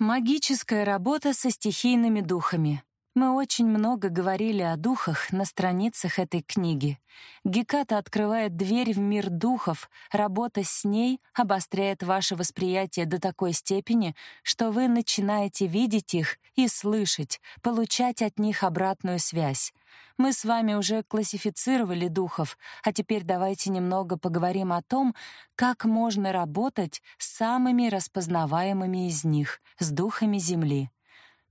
Магическая работа со стихийными духами. Мы очень много говорили о духах на страницах этой книги. Геката открывает дверь в мир духов, работа с ней обостряет ваше восприятие до такой степени, что вы начинаете видеть их и слышать, получать от них обратную связь. Мы с вами уже классифицировали духов, а теперь давайте немного поговорим о том, как можно работать с самыми распознаваемыми из них, с духами Земли.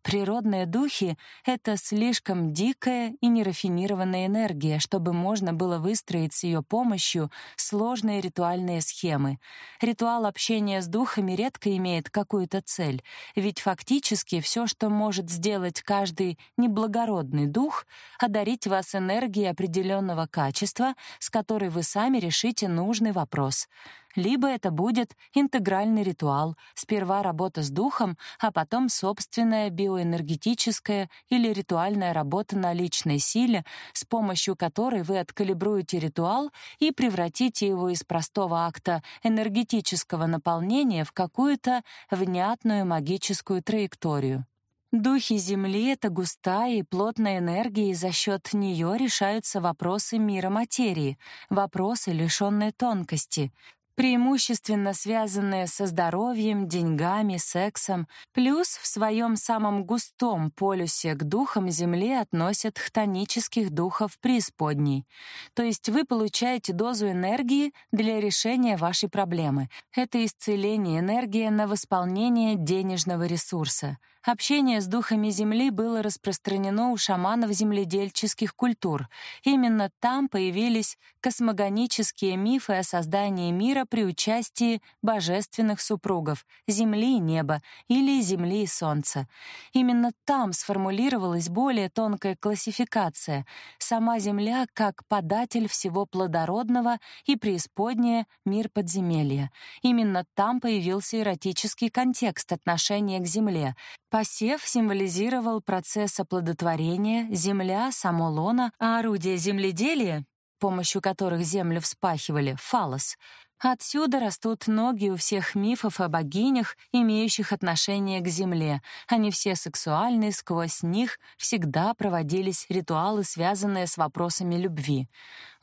Природные духи — это слишком дикая и нерафинированная энергия, чтобы можно было выстроить с ее помощью сложные ритуальные схемы. Ритуал общения с духами редко имеет какую-то цель, ведь фактически все, что может сделать каждый неблагородный дух — одарить вас энергией определенного качества, с которой вы сами решите нужный вопрос — либо это будет интегральный ритуал, сперва работа с духом, а потом собственная биоэнергетическая или ритуальная работа на личной силе, с помощью которой вы откалибруете ритуал и превратите его из простого акта энергетического наполнения в какую-то внятную магическую траекторию. Духи Земли — это густая и плотная энергия, и за счет нее решаются вопросы мира материи, вопросы, лишенные тонкости преимущественно связанные со здоровьем, деньгами, сексом, плюс в своем самом густом полюсе к духам Земли относят хтонических духов преисподней. То есть вы получаете дозу энергии для решения вашей проблемы. Это исцеление, энергия на восполнение денежного ресурса — Общение с духами земли было распространено у шаманов земледельческих культур. Именно там появились космогонические мифы о создании мира при участии божественных супругов — земли и неба или земли и солнца. Именно там сформулировалась более тонкая классификация — сама земля как податель всего плодородного и преисподняя мир подземелья. Именно там появился эротический контекст отношения к земле — Посев символизировал процесс оплодотворения, земля — само лоно, а орудие земледелия, помощью которых землю вспахивали, — фалос — Отсюда растут ноги у всех мифов о богинях, имеющих отношение к земле. Они все сексуальные, сквозь них всегда проводились ритуалы, связанные с вопросами любви.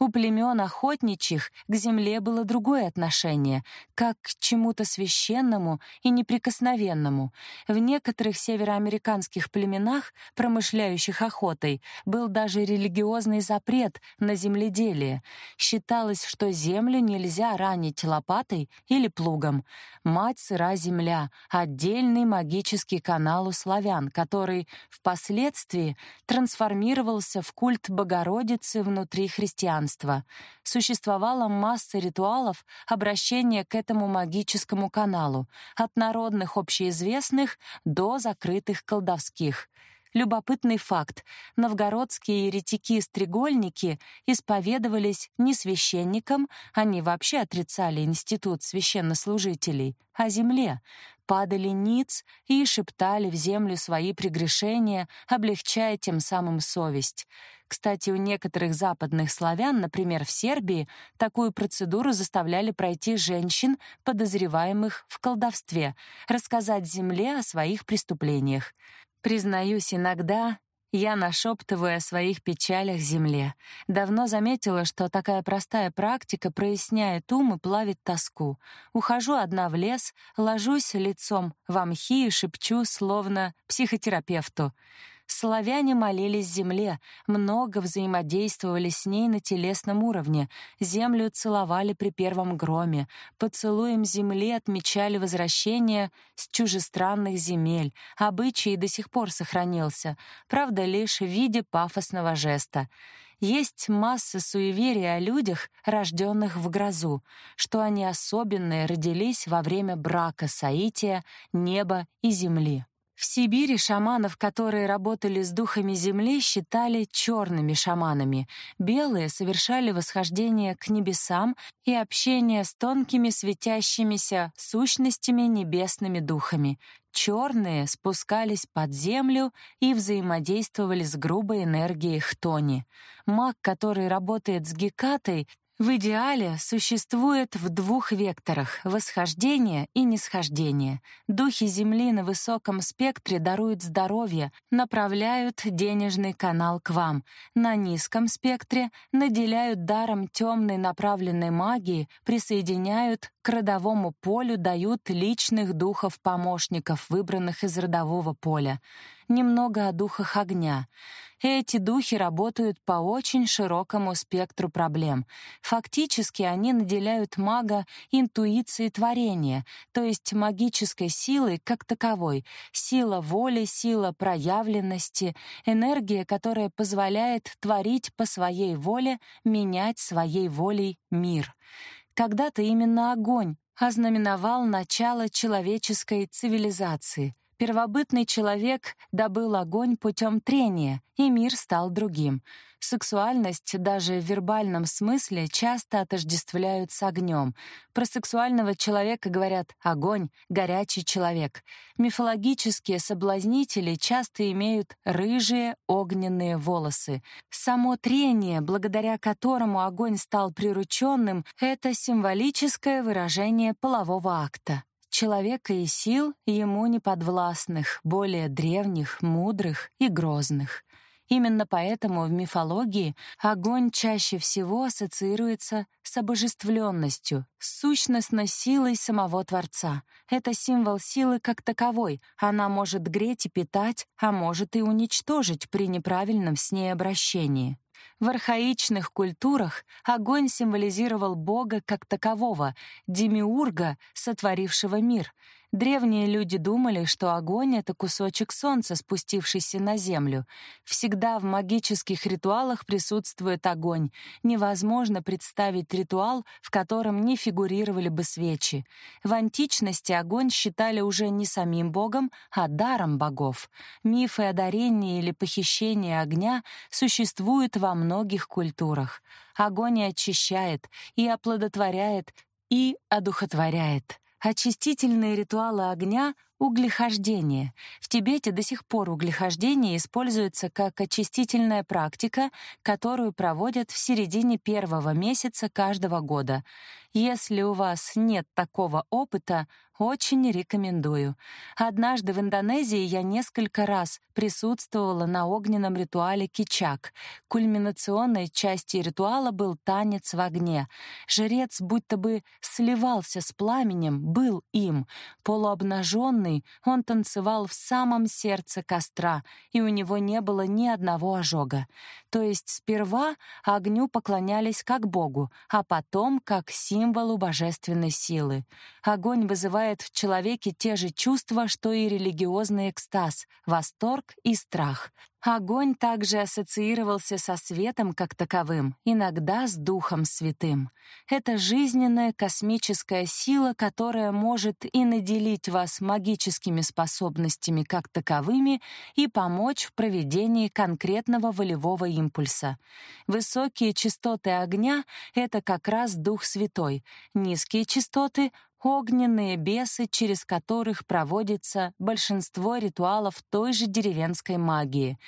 У племен охотничьих к земле было другое отношение, как к чему-то священному и неприкосновенному. В некоторых североамериканских племенах, промышляющих охотой, был даже религиозный запрет на земледелие. Считалось, что землю нельзя ранить лопатой или плугом. Мать сыра земля — отдельный магический канал у славян, который впоследствии трансформировался в культ Богородицы внутри христианства. Существовала масса ритуалов обращения к этому магическому каналу, от народных общеизвестных до закрытых колдовских. Любопытный факт. Новгородские еретики-стрегольники исповедовались не священникам, они вообще отрицали институт священнослужителей, а земле, падали ниц и шептали в землю свои прегрешения, облегчая тем самым совесть. Кстати, у некоторых западных славян, например, в Сербии, такую процедуру заставляли пройти женщин, подозреваемых в колдовстве, рассказать земле о своих преступлениях. Признаюсь, иногда я нашептываю о своих печалях земле. Давно заметила, что такая простая практика проясняет ум и плавит тоску. Ухожу одна в лес, ложусь лицом в мхи и шепчу, словно психотерапевту. Славяне молились земле, много взаимодействовали с ней на телесном уровне, землю целовали при первом громе, поцелуем земли отмечали возвращение с чужестранных земель, обычай до сих пор сохранился, правда, лишь в виде пафосного жеста. Есть масса суеверий о людях, рожденных в грозу, что они особенные родились во время брака соития неба и земли. В Сибири шаманов, которые работали с духами земли, считали черными шаманами. Белые совершали восхождение к небесам и общение с тонкими светящимися сущностями небесными духами. Черные спускались под землю и взаимодействовали с грубой энергией хтони. Маг, который работает с гекатой, В идеале существует в двух векторах — восхождение и нисхождение. Духи Земли на высоком спектре даруют здоровье, направляют денежный канал к вам. На низком спектре наделяют даром темной направленной магии, присоединяют к родовому полю, дают личных духов-помощников, выбранных из родового поля. Немного о духах огня — эти духи работают по очень широкому спектру проблем. Фактически они наделяют мага интуицией творения, то есть магической силой как таковой, сила воли, сила проявленности, энергия, которая позволяет творить по своей воле, менять своей волей мир. Когда-то именно огонь ознаменовал начало человеческой цивилизации. Первобытный человек добыл огонь путем трения, и мир стал другим. Сексуальность даже в вербальном смысле часто отождествляют с огнем. Про сексуального человека говорят «огонь», «горячий человек». Мифологические соблазнители часто имеют рыжие огненные волосы. Само трение, благодаря которому огонь стал прирученным, это символическое выражение полового акта человека и сил ему неподвластных, более древних, мудрых и грозных. Именно поэтому в мифологии огонь чаще всего ассоциируется с обожествленностью, с сущностной силой самого Творца. Это символ силы как таковой. Она может греть и питать, а может и уничтожить при неправильном с ней обращении. В архаичных культурах огонь символизировал бога как такового, демиурга, сотворившего мир — Древние люди думали, что огонь — это кусочек солнца, спустившийся на землю. Всегда в магических ритуалах присутствует огонь. Невозможно представить ритуал, в котором не фигурировали бы свечи. В античности огонь считали уже не самим богом, а даром богов. Мифы о дарении или похищении огня существуют во многих культурах. Огонь очищает, и оплодотворяет, и одухотворяет. Очистительные ритуалы огня — углехождение. В Тибете до сих пор углехождение используется как очистительная практика, которую проводят в середине первого месяца каждого года. Если у вас нет такого опыта, очень рекомендую. Однажды в Индонезии я несколько раз присутствовала на огненном ритуале кичак. Кульминационной частью ритуала был танец в огне. Жрец будто бы сливался с пламенем, был им. Полуобнаженный, он танцевал в самом сердце костра, и у него не было ни одного ожога. То есть сперва огню поклонялись как богу, а потом как символу божественной силы. Огонь вызывает вызывает в человеке те же чувства, что и религиозный экстаз, восторг и страх. Огонь также ассоциировался со светом как таковым, иногда с Духом Святым. Это жизненная космическая сила, которая может и наделить вас магическими способностями как таковыми и помочь в проведении конкретного волевого импульса. Высокие частоты огня — это как раз Дух Святой, низкие частоты огненные бесы, через которых проводится большинство ритуалов той же деревенской магии.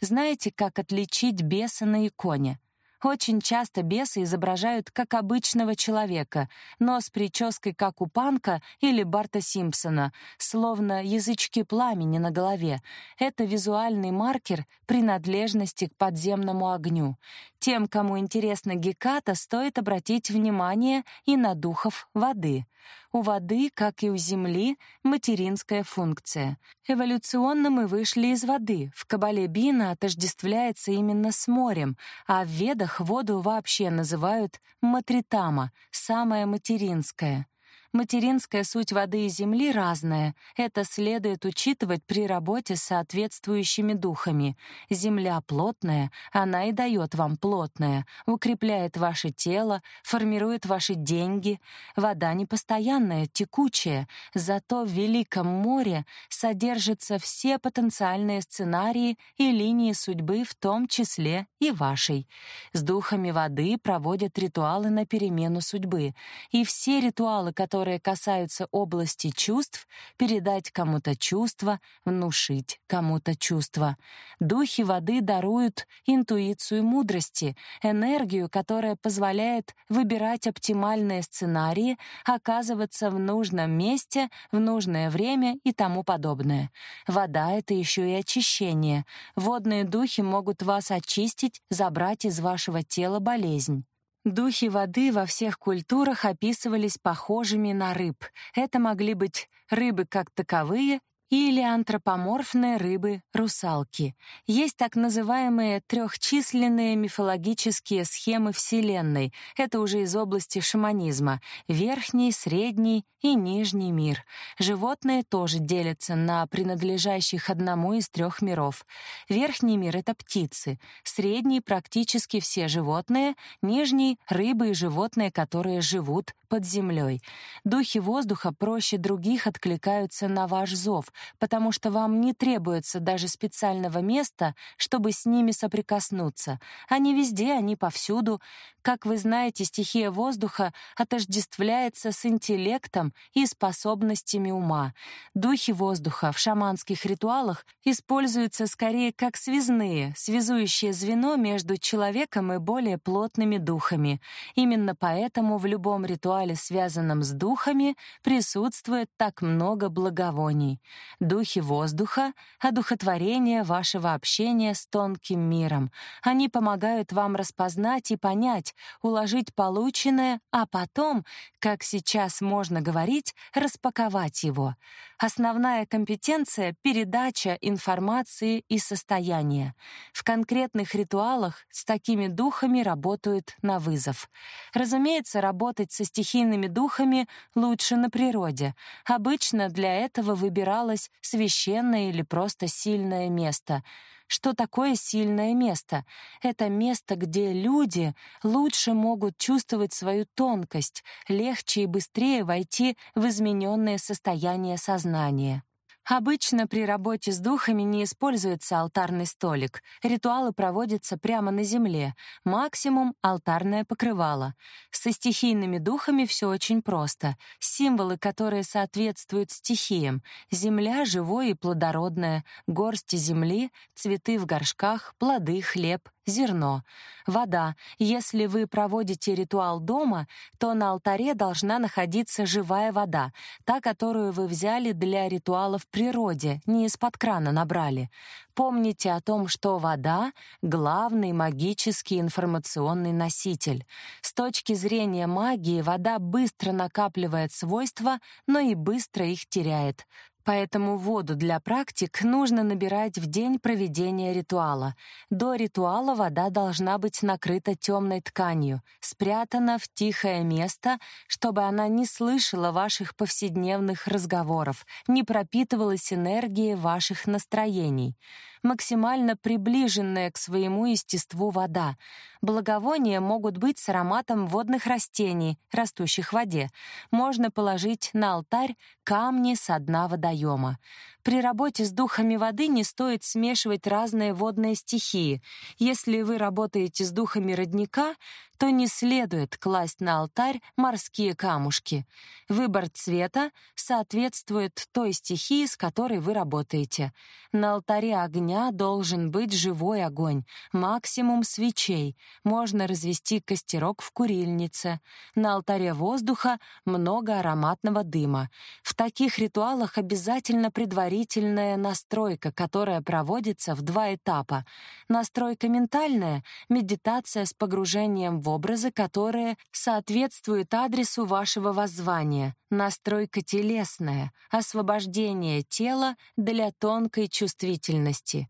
Знаете, как отличить беса на иконе? Очень часто бесы изображают как обычного человека, но с прической как у Панка или Барта Симпсона, словно язычки пламени на голове. Это визуальный маркер принадлежности к подземному огню. Тем, кому интересна Геката, стоит обратить внимание и на духов воды — у воды, как и у Земли, материнская функция. Эволюционно мы вышли из воды. В Кабале Бина отождествляется именно с морем, а в Ведах воду вообще называют матритама, самая материнская. Материнская суть воды и земли разная. Это следует учитывать при работе с соответствующими духами. Земля плотная, она и дает вам плотное, укрепляет ваше тело, формирует ваши деньги. Вода непостоянная, текучая, зато в Великом море содержатся все потенциальные сценарии и линии судьбы, в том числе и вашей. С духами воды проводят ритуалы на перемену судьбы, и все ритуалы, которые которые касаются области чувств, передать кому-то чувство, внушить кому-то чувство. Духи воды даруют интуицию мудрости, энергию, которая позволяет выбирать оптимальные сценарии, оказываться в нужном месте, в нужное время и тому подобное. Вода — это еще и очищение. Водные духи могут вас очистить, забрать из вашего тела болезнь. Духи воды во всех культурах описывались похожими на рыб. Это могли быть рыбы как таковые или антропоморфные рыбы-русалки. Есть так называемые трехчисленные мифологические схемы Вселенной. Это уже из области шаманизма. Верхний, средний и нижний мир. Животные тоже делятся на принадлежащих одному из трех миров. Верхний мир — это птицы, средний — практически все животные, нижний — рыбы и животные, которые живут под землей. Духи воздуха проще других откликаются на ваш зов, потому что вам не требуется даже специального места, чтобы с ними соприкоснуться. Они везде, они повсюду. Как вы знаете, стихия воздуха отождествляется с интеллектом и способностями ума. Духи воздуха в шаманских ритуалах используются скорее как связные, связующее звено между человеком и более плотными духами. Именно поэтому в любом ритуале, связанном с духами, присутствует так много благовоний. Духи воздуха — одухотворение вашего общения с тонким миром. Они помогают вам распознать и понять, уложить полученное, а потом, как сейчас можно говорить, распаковать его. Основная компетенция — передача информации и состояния. В конкретных ритуалах с такими духами работают на вызов. Разумеется, работать со стихийными духами лучше на природе. Обычно для этого выбиралось священное или просто сильное место — что такое сильное место? Это место, где люди лучше могут чувствовать свою тонкость, легче и быстрее войти в измененное состояние сознания. Обычно при работе с духами не используется алтарный столик. Ритуалы проводятся прямо на земле, максимум — алтарное покрывало. Со стихийными духами все очень просто. Символы, которые соответствуют стихиям. Земля — живое и плодородное, горсти земли, цветы в горшках, плоды, хлеб, зерно. Вода. Если вы проводите ритуал дома, то на алтаре должна находиться живая вода, та, которую вы взяли для ритуала в природе, не из-под крана набрали. Помните о том, что вода — главный магический информационный носитель. С точки зрения магии вода быстро накапливает свойства, но и быстро их теряет. Поэтому воду для практик нужно набирать в день проведения ритуала. До ритуала вода должна быть накрыта темной тканью, спрятана в тихое место, чтобы она не слышала ваших повседневных разговоров, не пропитывалась энергией ваших настроений максимально приближенная к своему естеству вода. Благовония могут быть с ароматом водных растений, растущих в воде. Можно положить на алтарь камни со дна водоема. При работе с духами воды не стоит смешивать разные водные стихии. Если вы работаете с духами родника, то не следует класть на алтарь морские камушки. Выбор цвета соответствует той стихии, с которой вы работаете. На алтаре огня должен быть живой огонь, максимум свечей. Можно развести костерок в курильнице. На алтаре воздуха много ароматного дыма. В таких ритуалах обязательно предварительная настройка, которая проводится в два этапа. Настройка ментальная — медитация с погружением в образы, которые соответствуют адресу вашего воззвания, настройка телесная, освобождение тела для тонкой чувствительности.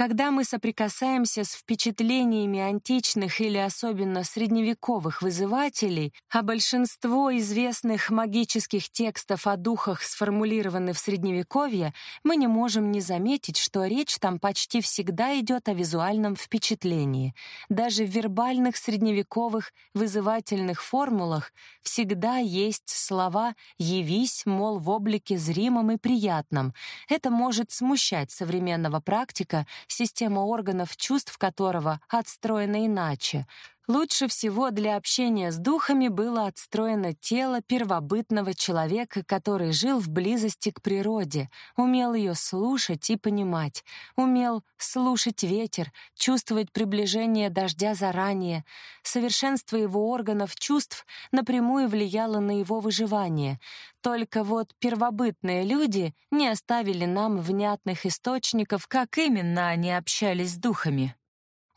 Когда мы соприкасаемся с впечатлениями античных или особенно средневековых вызывателей, а большинство известных магических текстов о духах сформулированы в Средневековье, мы не можем не заметить, что речь там почти всегда идет о визуальном впечатлении. Даже в вербальных средневековых вызывательных формулах всегда есть слова «явись», мол, в облике зримом и приятном. Это может смущать современного практика, система органов чувств которого отстроена иначе. Лучше всего для общения с духами было отстроено тело первобытного человека, который жил в близости к природе, умел ее слушать и понимать, умел слушать ветер, чувствовать приближение дождя заранее. Совершенство его органов чувств напрямую влияло на его выживание. Только вот первобытные люди не оставили нам внятных источников, как именно они общались с духами.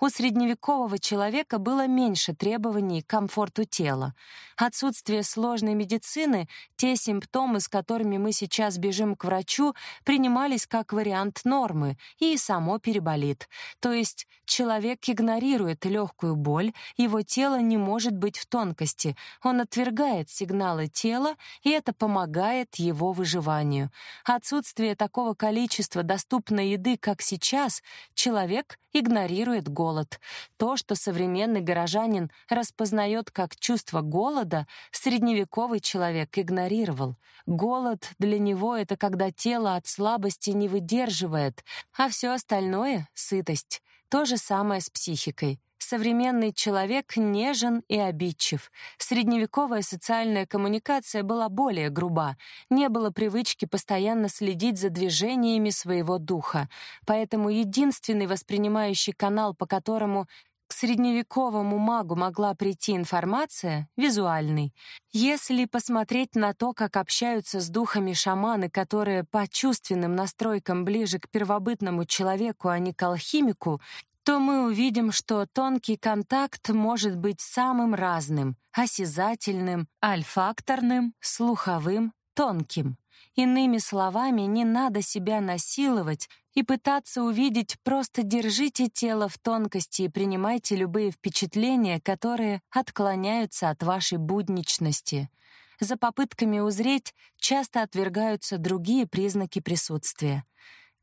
У средневекового человека было меньше требований к комфорту тела. Отсутствие сложной медицины, те симптомы, с которыми мы сейчас бежим к врачу, принимались как вариант нормы и само переболит. То есть человек игнорирует легкую боль, его тело не может быть в тонкости, он отвергает сигналы тела, и это помогает его выживанию. Отсутствие такого количества доступной еды, как сейчас, человек игнорирует голод. То, что современный горожанин распознает как чувство голода, средневековый человек игнорировал. Голод для него — это когда тело от слабости не выдерживает, а все остальное — сытость. То же самое с психикой. Современный человек нежен и обидчив. Средневековая социальная коммуникация была более груба. Не было привычки постоянно следить за движениями своего духа. Поэтому единственный воспринимающий канал, по которому к средневековому магу могла прийти информация — визуальный. Если посмотреть на то, как общаются с духами шаманы, которые по чувственным настройкам ближе к первобытному человеку, а не к алхимику, то мы увидим, что тонкий контакт может быть самым разным — осязательным, альфакторным, слуховым, тонким. Иными словами, не надо себя насиловать и пытаться увидеть, просто держите тело в тонкости и принимайте любые впечатления, которые отклоняются от вашей будничности. За попытками узреть часто отвергаются другие признаки присутствия.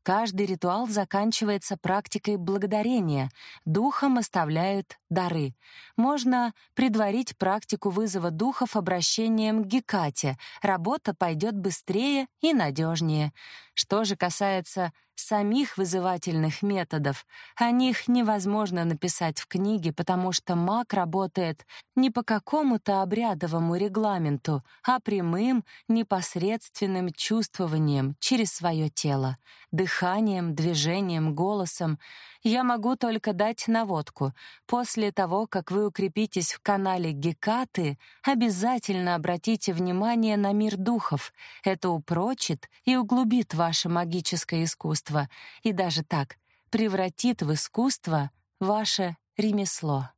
Каждый ритуал заканчивается практикой благодарения. Духам оставляют дары. Можно предварить практику вызова духов обращением к Гекате. Работа пойдет быстрее и надежнее. Что же касается самих вызывательных методов. О них невозможно написать в книге, потому что маг работает не по какому-то обрядовому регламенту, а прямым, непосредственным чувствованием через свое тело, дыханием, движением, голосом. Я могу только дать наводку. После того, как вы укрепитесь в канале Гекаты, обязательно обратите внимание на мир духов. Это упрочит и углубит ваше магическое искусство, и даже так превратит в искусство ваше ремесло.